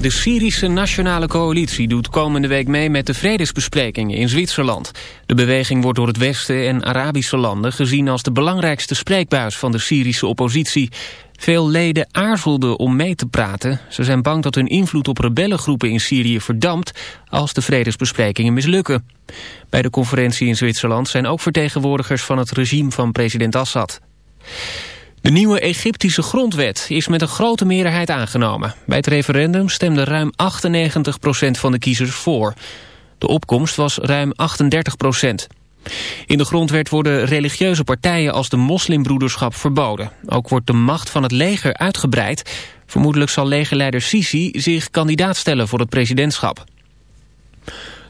De Syrische Nationale Coalitie doet komende week mee met de vredesbesprekingen in Zwitserland. De beweging wordt door het Westen en Arabische landen gezien als de belangrijkste spreekbuis van de Syrische oppositie. Veel leden aarzelden om mee te praten. Ze zijn bang dat hun invloed op rebellengroepen in Syrië verdampt als de vredesbesprekingen mislukken. Bij de conferentie in Zwitserland zijn ook vertegenwoordigers van het regime van president Assad. De nieuwe Egyptische grondwet is met een grote meerderheid aangenomen. Bij het referendum stemde ruim 98% van de kiezers voor. De opkomst was ruim 38% In de grondwet worden religieuze partijen als de moslimbroederschap verboden. Ook wordt de macht van het leger uitgebreid. Vermoedelijk zal legerleider Sisi zich kandidaat stellen voor het presidentschap.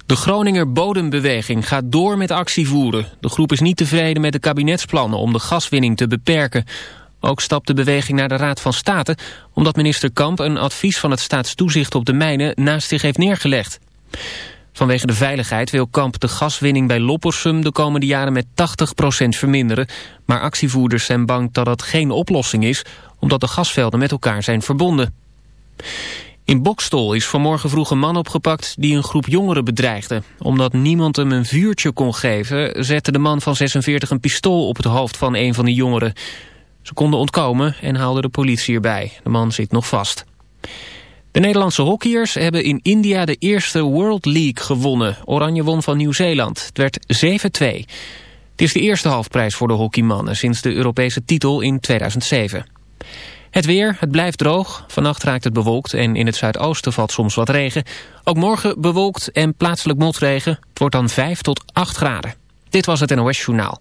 De Groninger Bodembeweging gaat door met actie voeren. De groep is niet tevreden met de kabinetsplannen om de gaswinning te beperken. Ook stapt de beweging naar de Raad van State... omdat minister Kamp een advies van het staatstoezicht op de mijnen naast zich heeft neergelegd. Vanwege de veiligheid wil Kamp de gaswinning bij Loppersum de komende jaren met 80% verminderen. Maar actievoerders zijn bang dat dat geen oplossing is, omdat de gasvelden met elkaar zijn verbonden. In Bokstol is vanmorgen vroeg een man opgepakt die een groep jongeren bedreigde. Omdat niemand hem een vuurtje kon geven, zette de man van 46 een pistool op het hoofd van een van de jongeren. Ze konden ontkomen en haalden de politie erbij. De man zit nog vast. De Nederlandse hockeyers hebben in India de eerste World League gewonnen. Oranje won van Nieuw-Zeeland. Het werd 7-2. Het is de eerste halfprijs voor de hockeymannen sinds de Europese titel in 2007. Het weer, het blijft droog. Vannacht raakt het bewolkt en in het zuidoosten valt soms wat regen. Ook morgen bewolkt en plaatselijk motregen. Het wordt dan 5 tot 8 graden. Dit was het NOS Journaal.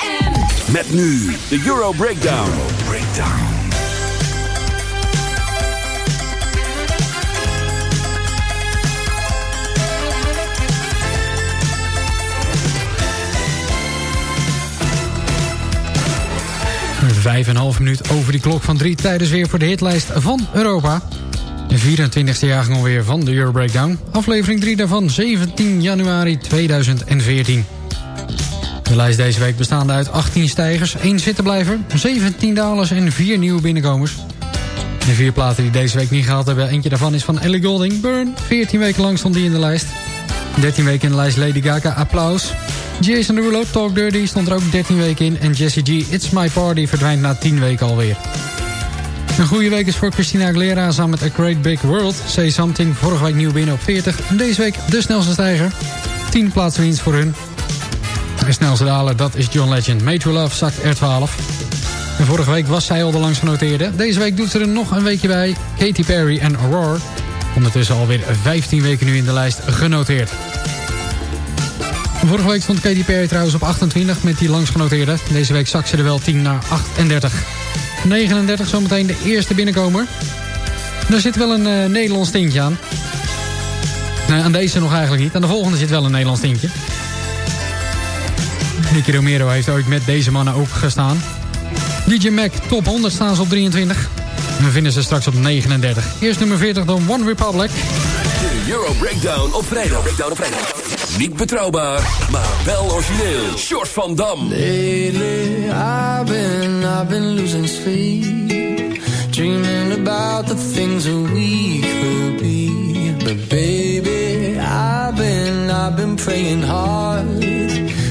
Met nu de Euro Breakdown. Breakdown. Vijf en een half minuut over die klok van drie tijdens weer voor de hitlijst van Europa. De 24e jaargang alweer van de Euro Breakdown. Aflevering 3 daarvan 17 januari 2014. De lijst deze week bestaande uit 18 stijgers, 1 zittenblijver, 17 dalers en 4 nieuwe binnenkomers. De vier platen die deze week niet gehaald hebben, eentje daarvan is van Ellie Golding, Burn. 14 weken lang stond die in de lijst. 13 weken in de lijst Lady Gaga, Applaus. Jason Derulo, Talk Dirty, stond er ook 13 weken in. En Jessie G, It's My Party, verdwijnt na 10 weken alweer. Een goede week is voor Christina Aguilera samen met A Great Big World. Say Something, vorige week nieuw binnen op 40. En deze week de snelste stijger. 10 plaatsen winst voor hun. De snelste daler, dat is John Legend. Made Love zakt R12. En vorige week was zij al de langs genoteerde. Deze week doet ze er nog een weekje bij. Katy Perry en Aurora. Ondertussen alweer 15 weken nu in de lijst genoteerd. Vorige week stond Katy Perry trouwens op 28 met die langs genoteerde. Deze week zak ze er wel 10 naar 38. 39 zometeen de eerste binnenkomer. Daar zit wel een uh, Nederlands tintje aan. Nee, aan deze nog eigenlijk niet. Aan de volgende zit wel een Nederlands tintje. Nicky Romero heeft ooit met deze mannen ook gestaan. DJ Mac, top 100 staan ze op 23. En we vinden ze straks op 39. Eerst nummer 40 dan One Republic. De Euro Breakdown op vrijdag. Breakdown op vrijdag. Niet betrouwbaar, maar wel origineel. Short van Dam. Lately I've been, I've been losing sleep Dreaming about the things that we could be But baby, I've been, I've been praying hard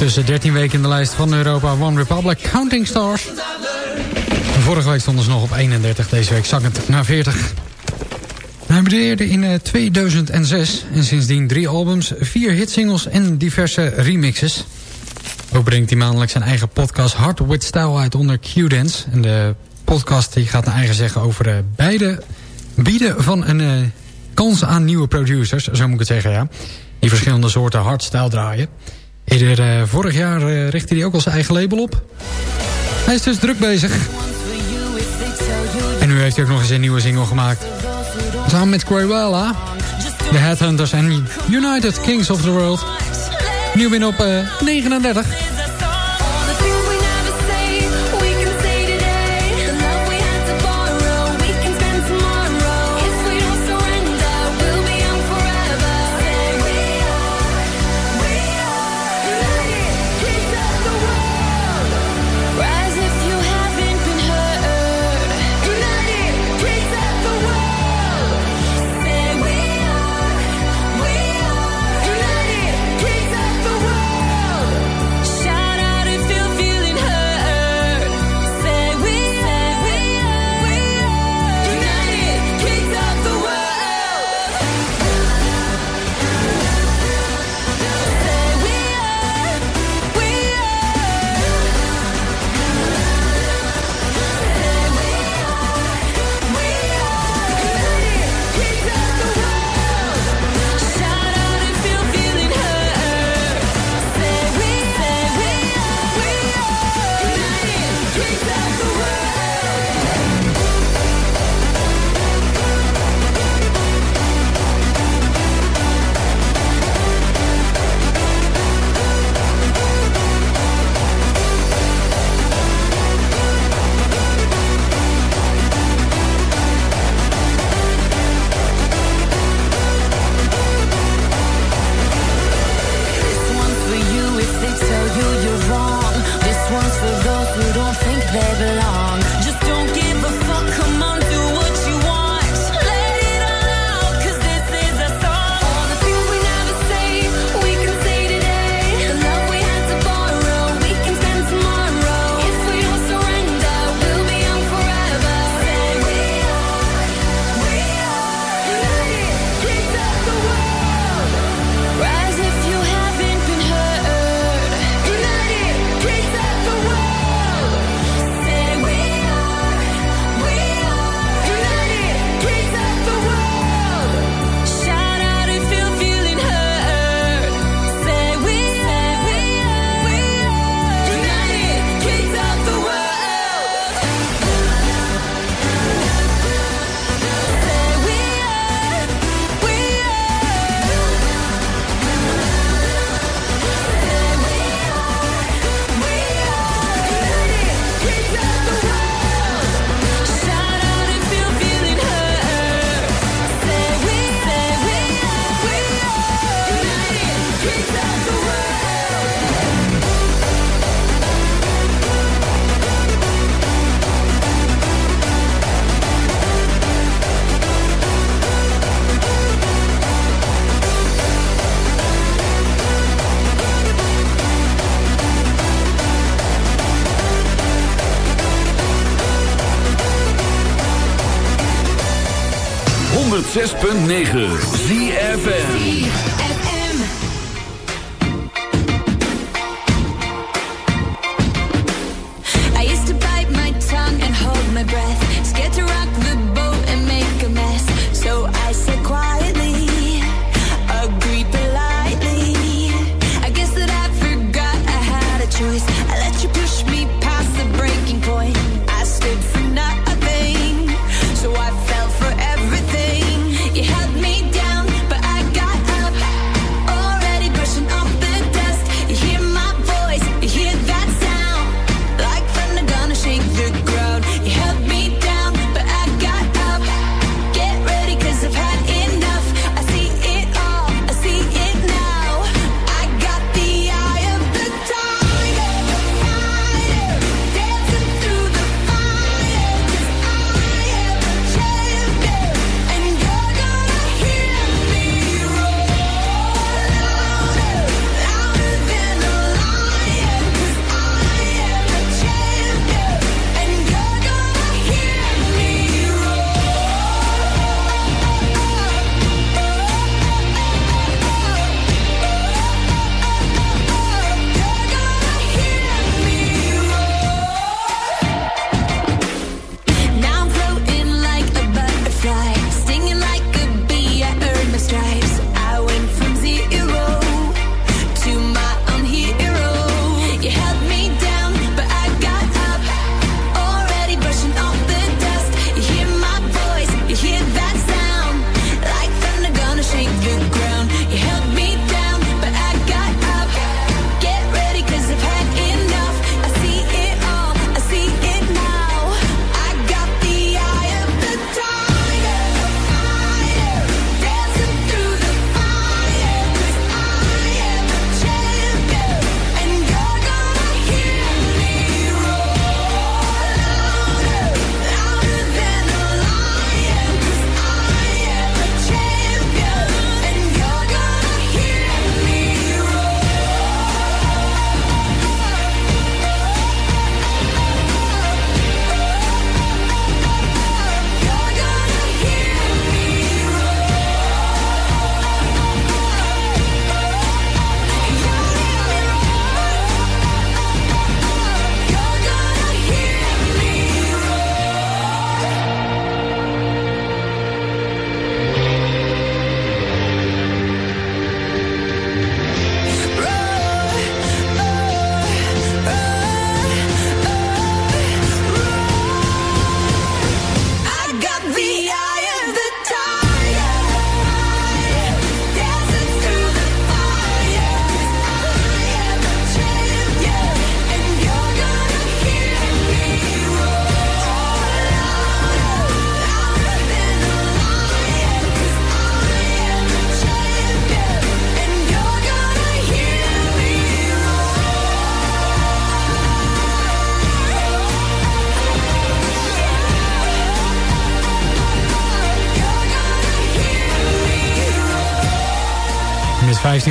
Ondertussen 13 weken in de lijst van Europa One Republic Counting Stars. Vorige week stonden ze nog op 31, deze week zakkend naar 40. Hij bedeerde in 2006 en sindsdien drie albums, vier hitsingles en diverse remixes. Ook brengt hij maandelijk zijn eigen podcast Hard With Style uit onder Q-Dance. En de podcast die gaat naar eigen zeggen over de beide bieden van een uh, kans aan nieuwe producers, zo moet ik het zeggen, ja. Die verschillende soorten hardstyle draaien. Eerder uh, vorig jaar uh, richtte hij ook al zijn eigen label op. Hij is dus druk bezig. En nu heeft hij ook nog eens een nieuwe single gemaakt. Samen met Cruella, The Headhunters en United Kings of the World. Nieuw win op uh, 39.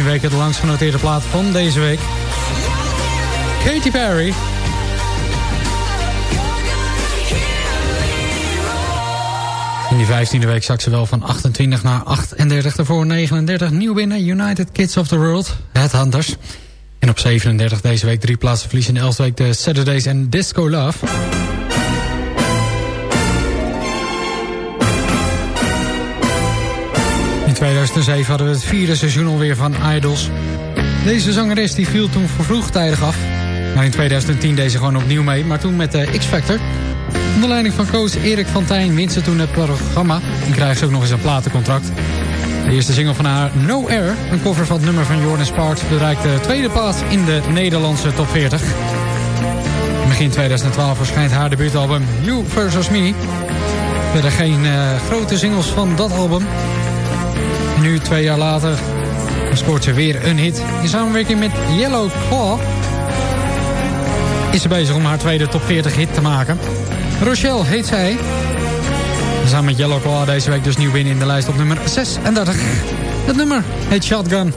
Weken de langst genoteerde plaat van deze week. Katy Perry. In die 15e week zak ze wel van 28 naar 38. Daarvoor 39 nieuw binnen United Kids of the World. Headhunters. En op 37 deze week drie plaatsen verliezen in de 11e week de Saturdays en Disco Love. 2007 hadden we het vierde seizoen alweer van Idols. Deze zangeres die viel toen vroegtijdig af. Maar in 2010 deed ze gewoon opnieuw mee. Maar toen met de X-Factor. Onder leiding van coach Erik van Tijn wint ze toen het programma. En krijgt ze ook nog eens een platencontract. De eerste single van haar, No Air, een cover van het nummer van Jordan Sparks... bereikt de tweede plaats in de Nederlandse top 40. Begin 2012 verschijnt haar debuutalbum You vs. Me. Verder geen uh, grote singles van dat album. Nu, twee jaar later, scoort ze weer een hit. In samenwerking met Yellow Claw is ze bezig om haar tweede top 40 hit te maken. Rochelle heet zij. Samen met Yellow Claw deze week dus nieuw binnen in de lijst op nummer 36. Het nummer heet Shotgun.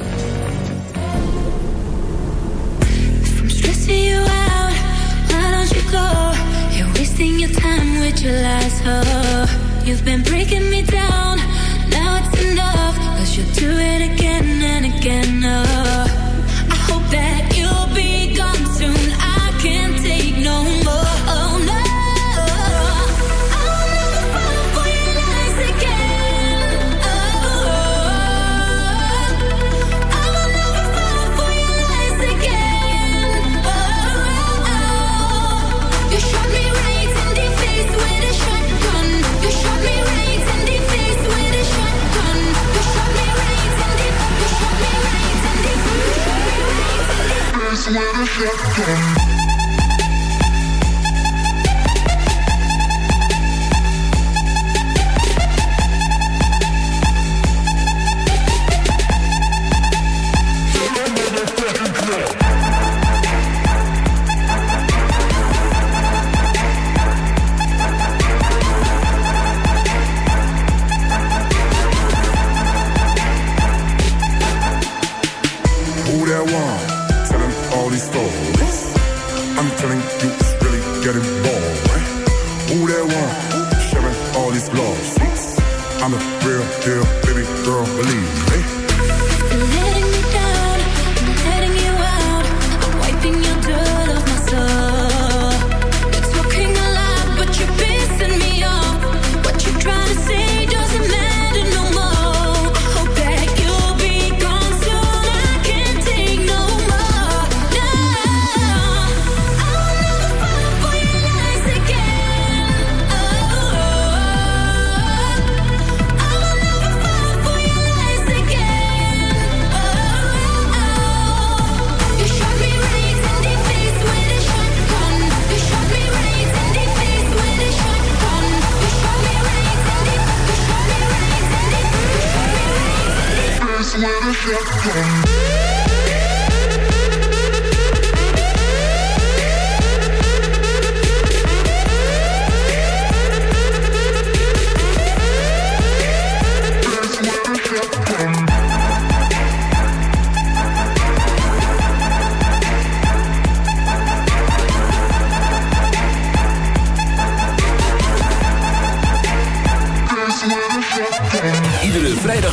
You'll do it again and again, oh. I hope that with a shotgun. I'm telling you really getting boring. Who that one? Sharing all these love seats. I'm a real deal, baby girl, believe me. Letting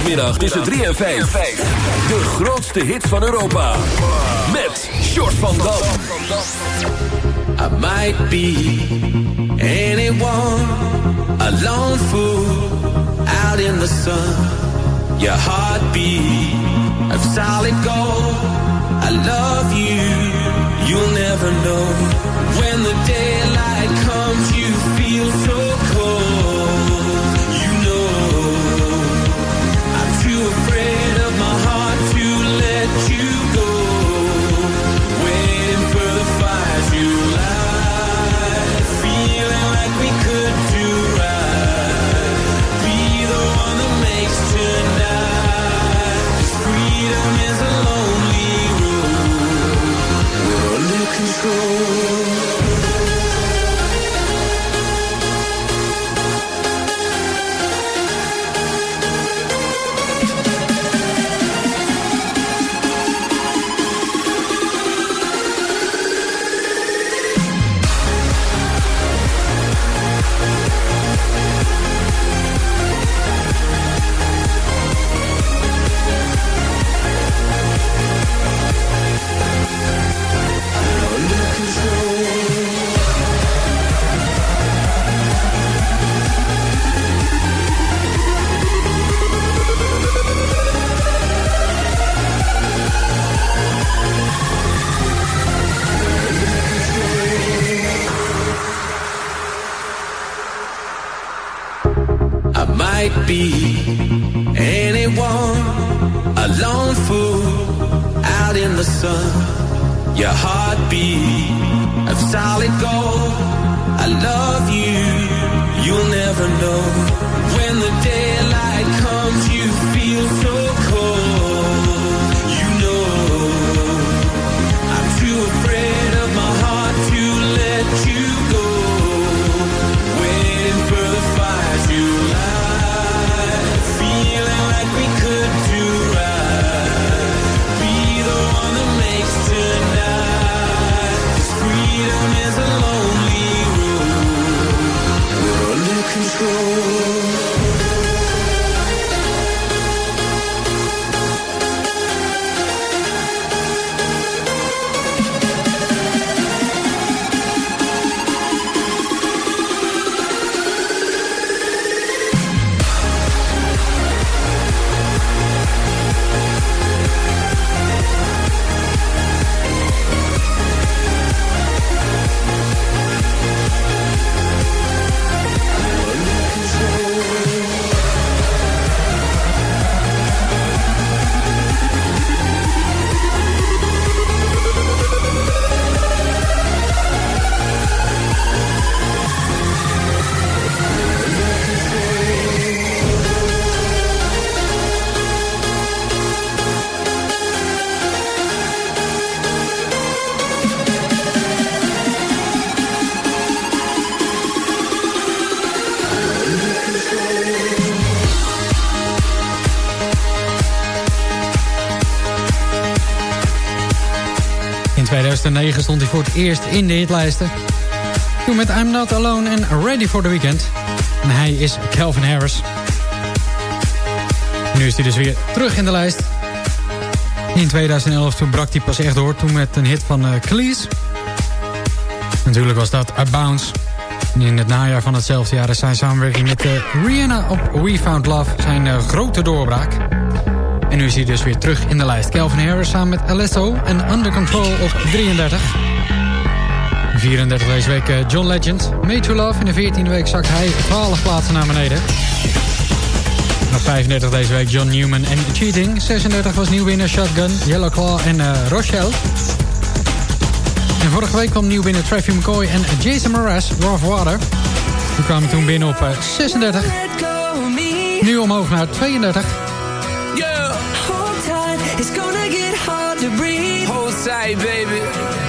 Iedere vrijdagmiddag tussen 3 en 5. De grootste hits van Europa. Met Short van Dam. I might be anyone, a lone fool out in the sun. Your heartbeat of solid gold. I love you, you'll never know. When the daylight comes, you feel so eerst in de hitlijsten. Toen met I'm Not Alone en Ready for the Weekend. En hij is Calvin Harris. Nu is hij dus weer terug in de lijst. In 2011 toen brak hij pas echt door. Toen met een hit van uh, Cleese. Natuurlijk was dat A Bounce. In het najaar van hetzelfde jaar is zijn samenwerking met uh, Rihanna op We Found Love zijn uh, grote doorbraak. En nu is hij dus weer terug in de lijst. Calvin Harris samen met Alesso en Under Control op 33. 34 deze week uh, John Legend. Made to Love. In de 14e week zakt hij 12 plaatsen naar beneden. Op 35 deze week John Newman en Cheating. 36 was nieuw winnaar Shotgun, Yellow Claw en uh, Rochelle. En vorige week kwam nieuw binnen Traffy McCoy en Jason Mraz, Rough Water. Die kwamen toen binnen op uh, 36. Nu omhoog naar 32. Yeah. Hold tight, it's gonna get hard to breathe. Hold tight, baby.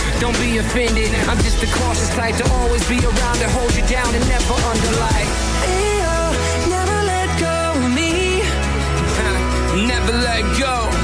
Don't be offended, I'm just the cautious type to always be around to hold you down and never underlie. Hey, oh, never let go of me. Never let go.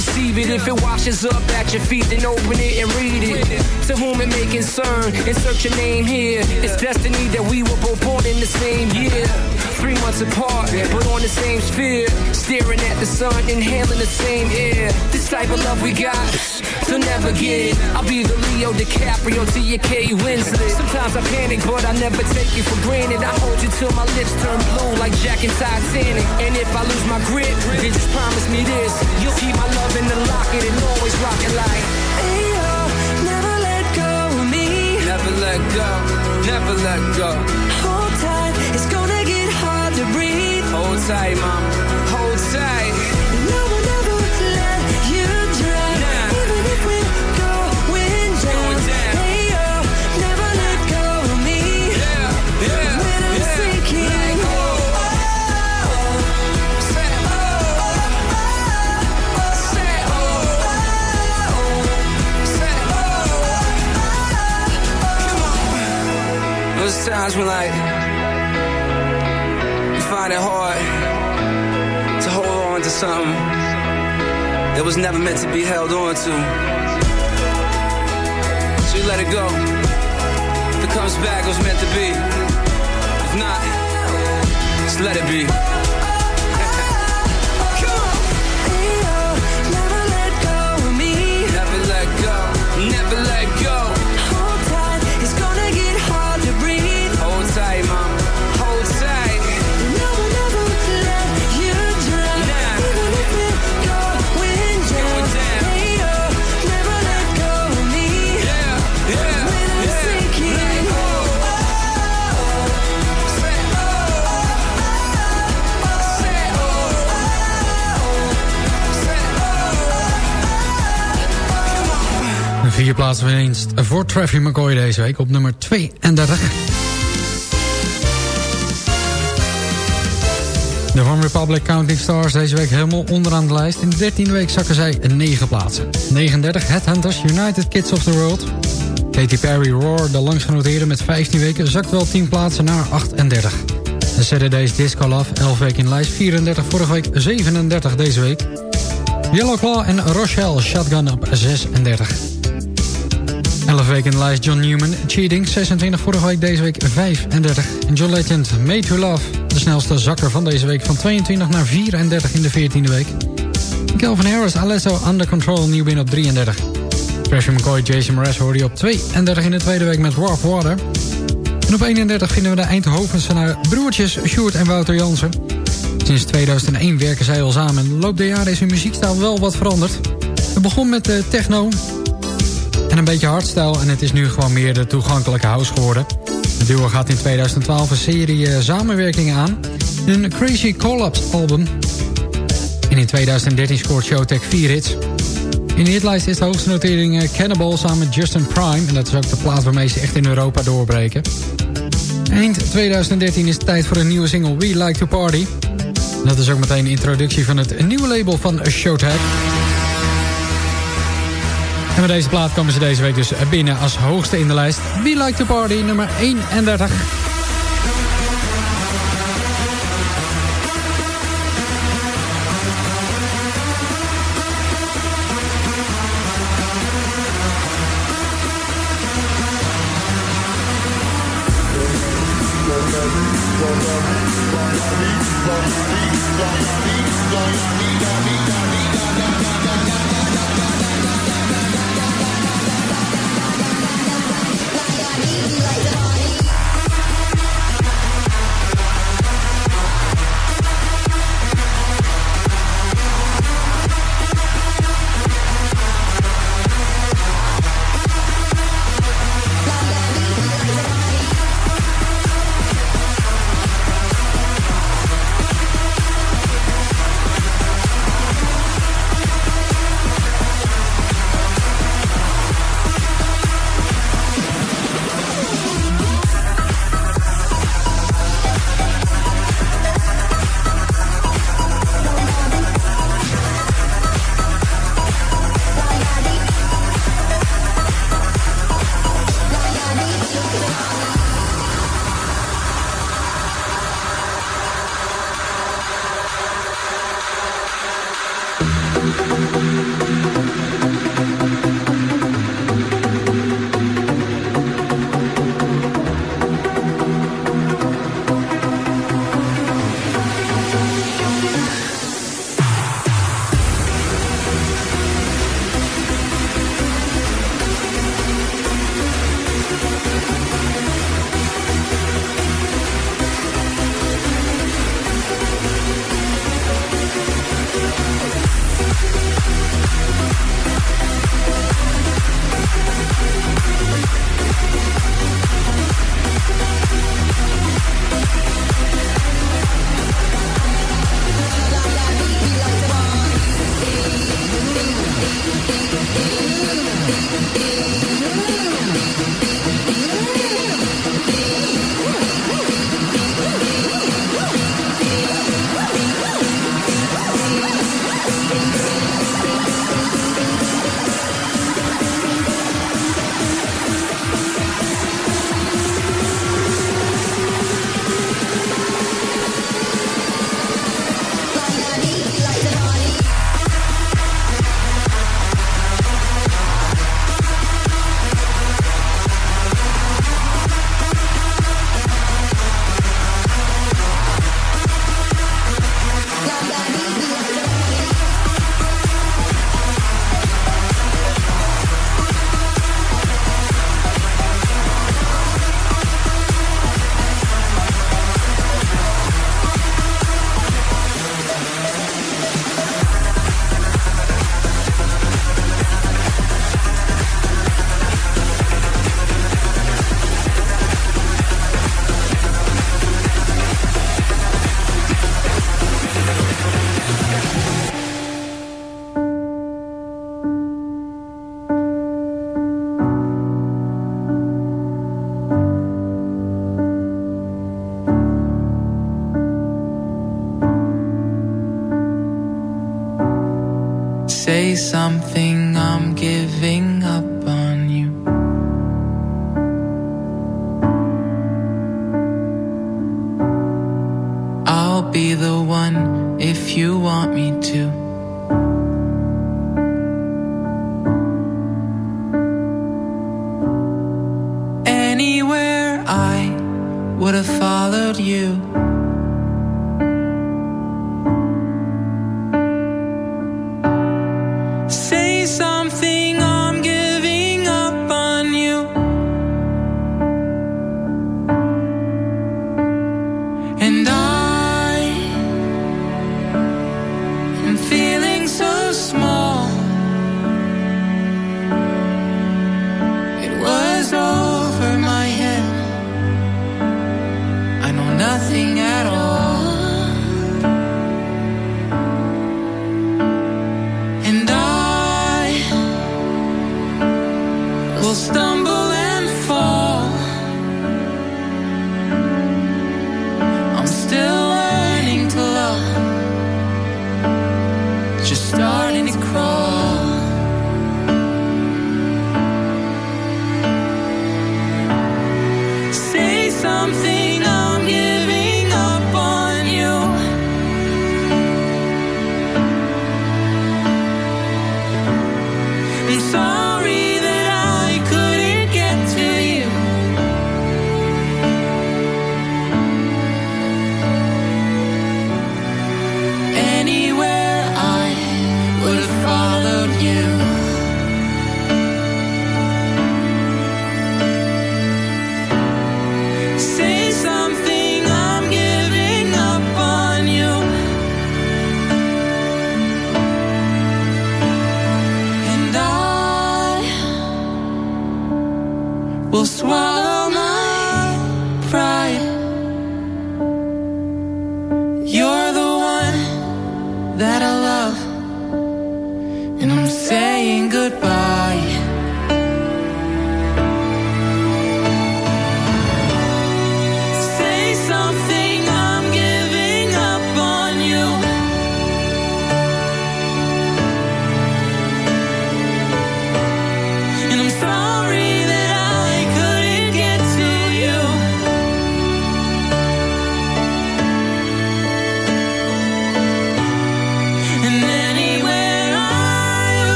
Receive it. If it washes up at your feet, then open it and read it. To whom it may concern, insert your name here. It's destiny that we were both born in the same year. Months apart, but on the same sphere. Staring at the sun, inhaling the same air. This type of love we got, they'll never get. I'll be the Leo DiCaprio to your Kate Winslet. Sometimes I panic, but I never take you for granted. I hold you till my lips turn blue like Jack and Titanic. And if I lose my grip, then just promise me this. You'll keep my love in the locket and always rock it like. Oh, never let go of me. Never let go, never let go. tight, mom. Hold tight. No one ever let you drown. Even if we're going down. Hey, oh, never let go of me. Yeah, yeah. I'm yeah. sinking. Oh, oh, oh. Oh, oh, oh, oh. Oh, oh, oh. Oh, oh, oh, oh. Like. To something that was never meant to be held on to. So you let it go. If it comes back, it was meant to be. If not, just let it be. Vier plaatsen winst voor Traffy McCoy deze week op nummer 32. De One Republic Counting Stars deze week helemaal onderaan de lijst. In de 13e week zakken zij 9 plaatsen. 39 Headhunters United Kids of the World. Katy Perry Roar, de langst genoteerde met 15 weken, zakt wel 10 plaatsen naar 38. De Saturday's Disco Love, 11 weken in lijst, 34 vorige week, 37 deze week. Yellow Claw en Rochelle Shotgun op 36. 11 weken lijst John Newman, Cheating, 26 vorige week, deze week 35. En John Legend, Made to Love, de snelste zakker van deze week... van 22 naar 34 in de 14e week. Calvin Harris, Alesso, Under Control, nieuw binnen op 33. Trashy McCoy, Jason Mraz hoorde je op 32 in de tweede week met Rough Water. En op 31 vinden we de naar broertjes Sjoerd en Wouter Jansen. Sinds 2001 werken zij al samen en de loop der jaren is hun muziekstijl wel wat veranderd. Het begon met de techno een beetje hardstyle en het is nu gewoon meer de toegankelijke house geworden. De duo gaat in 2012 een serie eh, samenwerkingen aan. Een Crazy Collapse album. En in 2013 scoort Showtek 4 hits. In de hitlijst is de hoogste notering eh, Cannibal samen met Justin Prime. En dat is ook de plaats waarmee ze echt in Europa doorbreken. Eind 2013 is het tijd voor een nieuwe single We Like to Party. Dat is ook meteen de introductie van het nieuwe label van Showtek. En met deze plaat komen ze deze week dus binnen als hoogste in de lijst. We Like to Party, nummer 31. 嗯。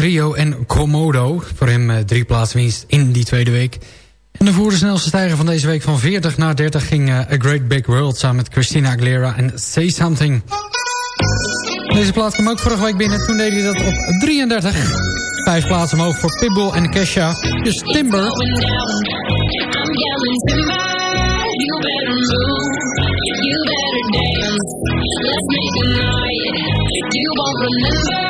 Rio en Komodo. Voor hem eh, drie plaatsen winst in die tweede week. En de de snelste stijger van deze week van 40 naar 30 ging eh, A Great Big World... samen met Christina Aguilera en Say Something. Deze plaats kwam ook vorige week binnen. Toen deed hij dat op 33. Vijf plaatsen omhoog voor Pitbull en Kesha. Dus Timber. You won't remember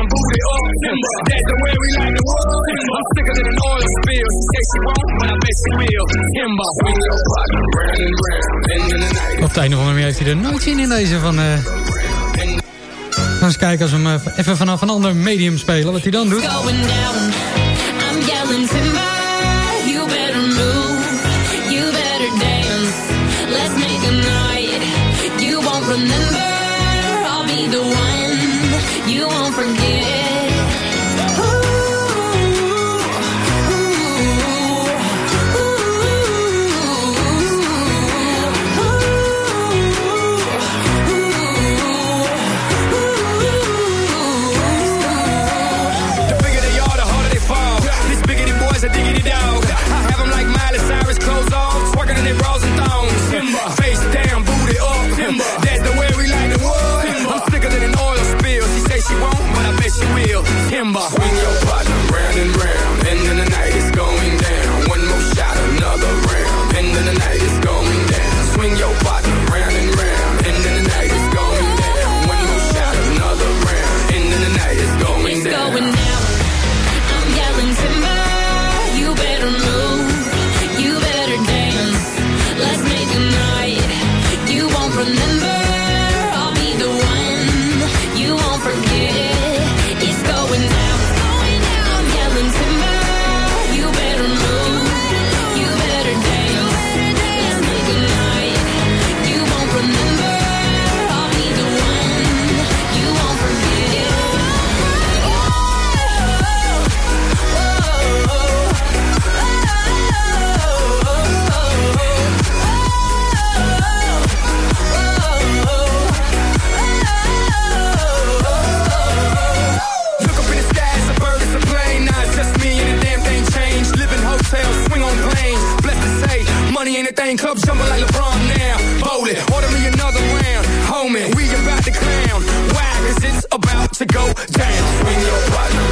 Op het einde van de manier heeft hij er nooit zin in deze van... Uh... Gaan eens kijken als we hem eh, even vanaf een ander medium spelen, wat hij dan doet. remember money ain't a thing. Club jumping like LeBron now. Bowl it, order me another round. Homie, we about to clown. Why? Cause it's about to go down. When your partner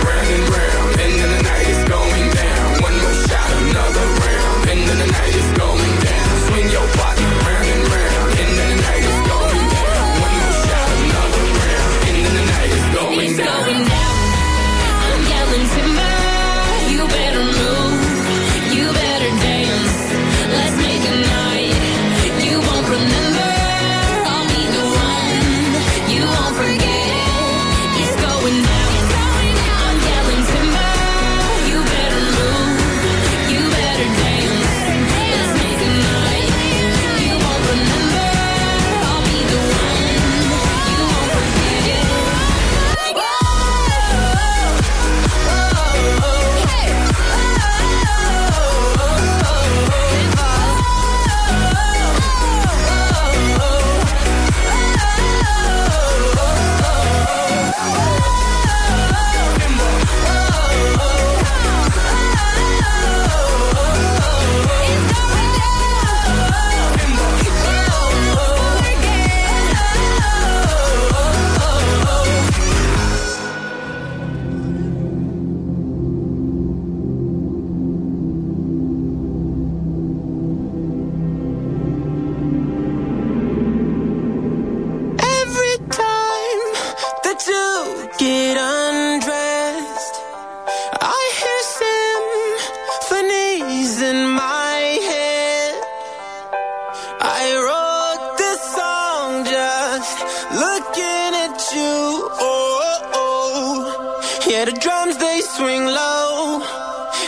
Yeah, the drums they swing low,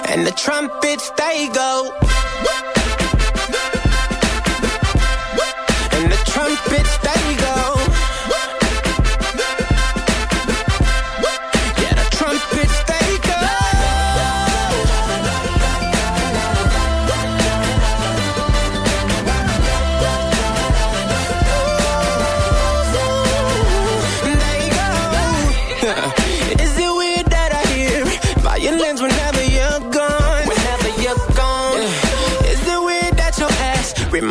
and the trumpets they go. And the trumpets they go.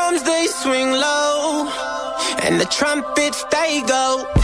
drums they swing low, and the trumpets they go.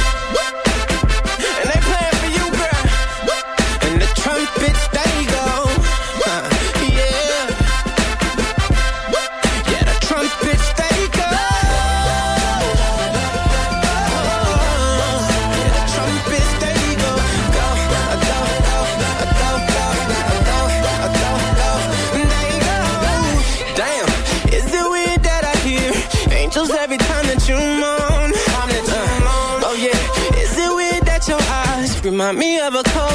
remind me of a cold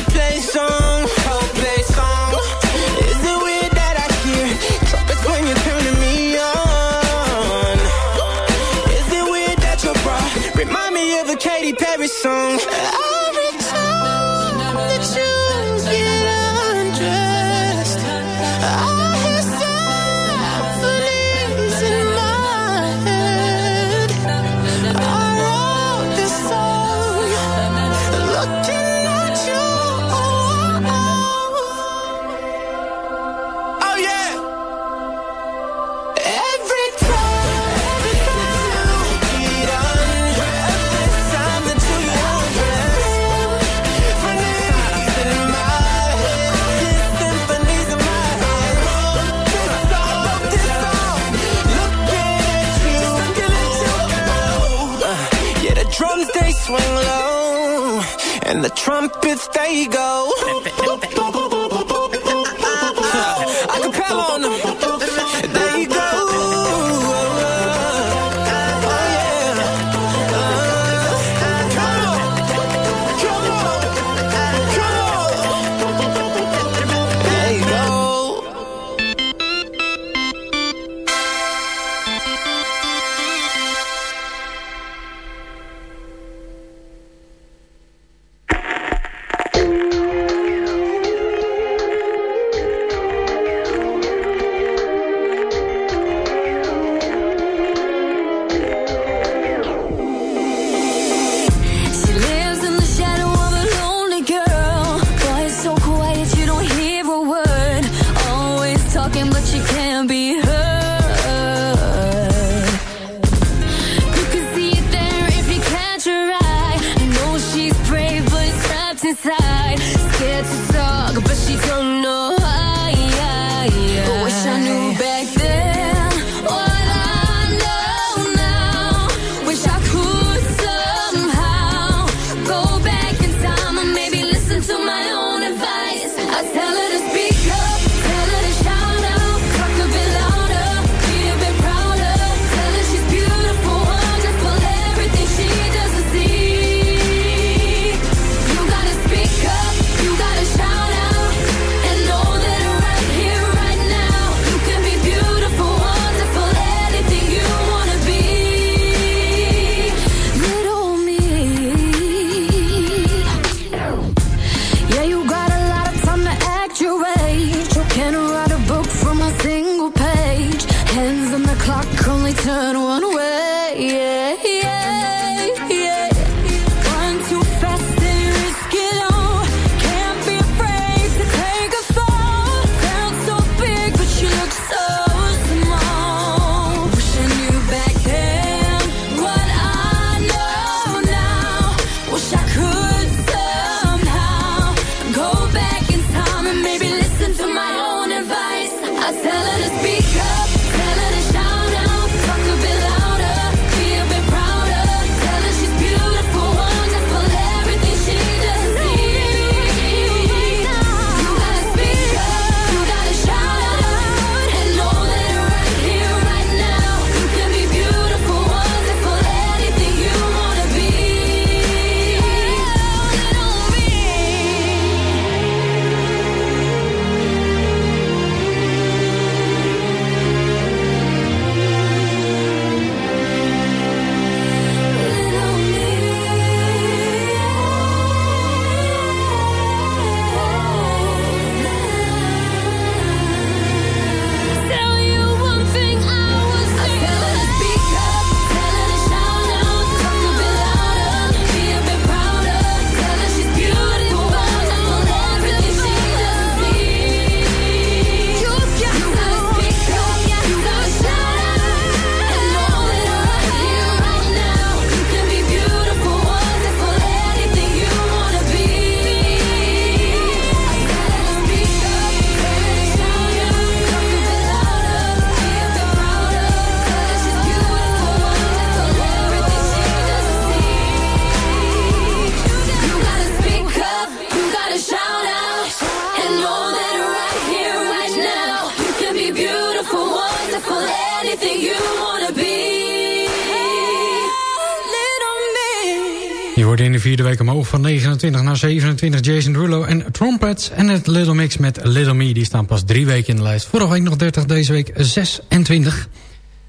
naar 27 Jason Rulo en Trumpets. En het Little Mix met Little Me. Die staan pas drie weken in de lijst. Vorige week nog 30, deze week 26.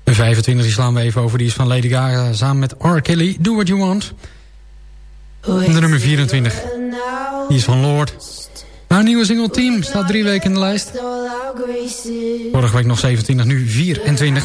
En 25 die slaan we even over. Die is van Lady Gaga samen met R. Kelly. Do What You Want. En de nummer 24. Die is van Lord. Haar nieuwe single Team staat drie weken in de lijst. Vorige week nog 27, nu 24.